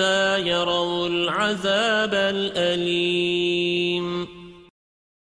حتى يروا العذاب الأليم.